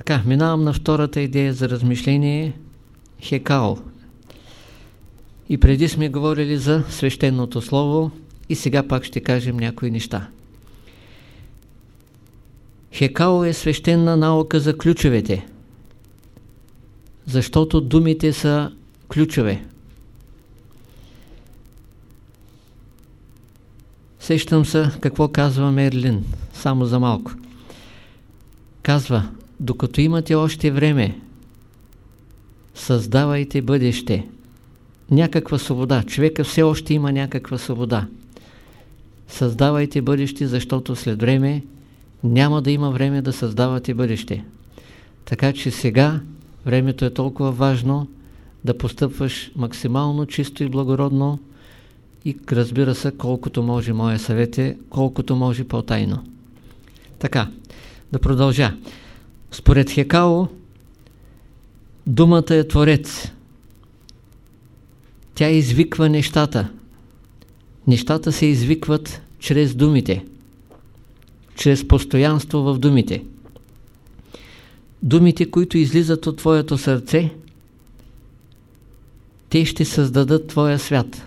Така, минавам на втората идея за размишление – Хекао. И преди сме говорили за свещеното слово и сега пак ще кажем някои неща. Хекао е свещена наука за ключовете, защото думите са ключове. Сещам се какво казва Мерлин, само за малко. Казва, докато имате още време, създавайте бъдеще. Някаква свобода. Човека все още има някаква свобода. Създавайте бъдеще, защото след време няма да има време да създавате бъдеще. Така че сега времето е толкова важно да постъпваш максимално чисто и благородно и разбира се, колкото може моя съвет е, колкото може по-тайно. Така, да продължа. Според Хекао, думата е Творец. Тя извиква нещата. Нещата се извикват чрез думите. Чрез постоянство в думите. Думите, които излизат от твоето сърце, те ще създадат твоя свят.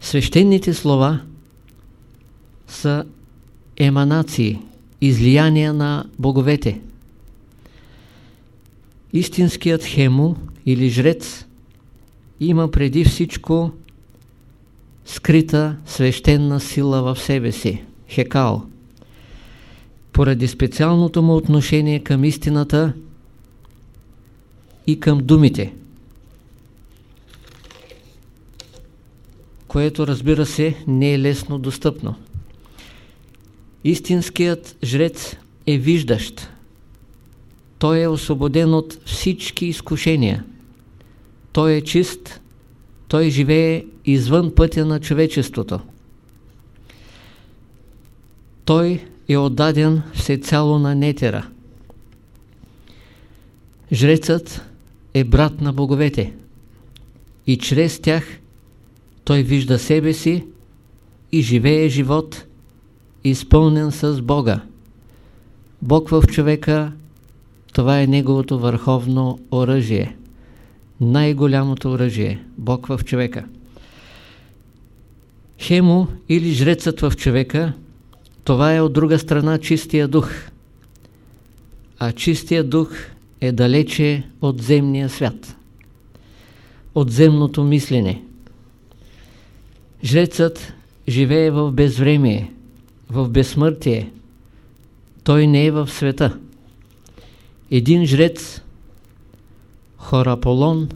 Свещените слова са еманации, излияния на боговете. Истинският хемо или жрец има преди всичко скрита свещена сила в себе си, хекал. Поради специалното му отношение към истината и към думите, което разбира се не е лесно достъпно. Истинският жрец е виждащ. Той е освободен от всички изкушения. Той е чист. Той живее извън пътя на човечеството. Той е отдаден всецяло на нетера. Жрецът е брат на боговете и чрез тях той вижда себе си и живее живот изпълнен с Бога. Бог в човека, това е неговото върховно оръжие. Най-голямото оръжие. Бог в човека. Хемо или жрецът в човека, това е от друга страна чистия дух. А чистия дух е далече от земния свят. От земното мислене. Жрецът живее в безвремие, в безсмъртие. Той не е в света. Един жрец, Хораполон,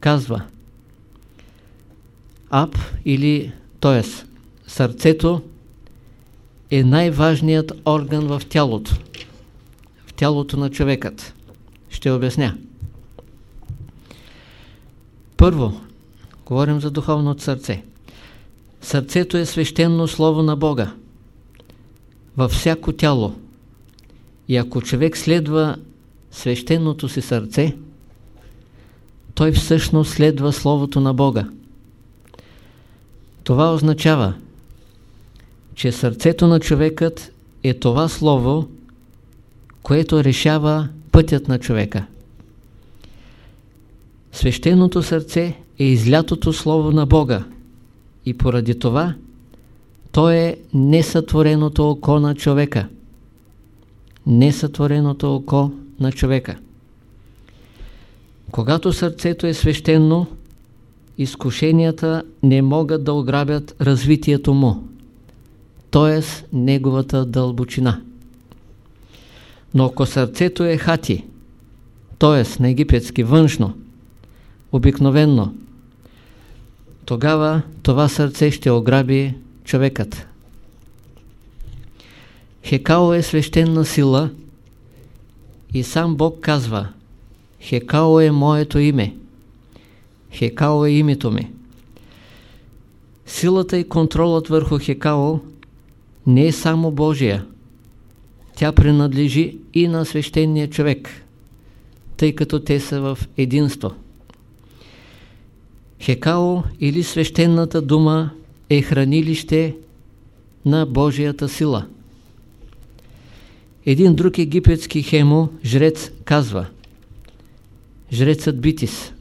казва Ап или, т.е. сърцето е най-важният орган в тялото. В тялото на човекът. Ще обясня. Първо, говорим за духовното сърце. Сърцето е свещено слово на Бога във всяко тяло. И ако човек следва свещеното си сърце, той всъщност следва Словото на Бога. Това означава, че сърцето на човекът е това Слово, което решава пътят на човека. Свещеното сърце е излятото Слово на Бога и поради това то е несътвореното око на човека. Несътвореното око на човека. Когато сърцето е свещено, изкушенията не могат да ограбят развитието му, т.е. неговата дълбочина. Но ако сърцето е хати, т.е. на египетски външно, обикновенно, тогава това сърце ще ограби човекът. Хекао е свещена сила и сам Бог казва Хекао е моето име. Хекао е името ми. Силата и контролът върху Хекао не е само Божия. Тя принадлежи и на свещения човек, тъй като те са в единство. Хекао или свещената дума е хранилище на Божията сила. Един друг египетски хемо, жрец, казва, жрецът Битис,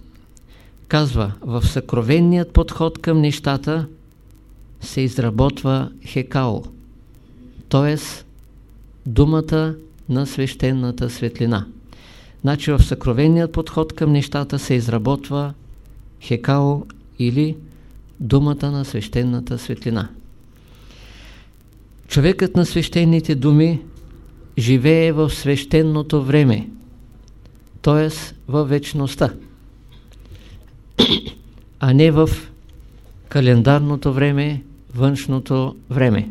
казва, в съкровенният подход към нещата се изработва хекао, т.е. думата на свещената светлина. Значи в съкровенният подход към нещата се изработва хекао или думата на свещената светлина. Човекът на свещените думи живее в свещеното време, т.е. в вечността, а не в календарното време, външното време.